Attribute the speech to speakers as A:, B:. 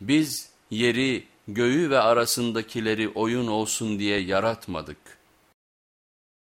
A: Biz yeri, göğü ve arasındakileri oyun olsun diye yaratmadık.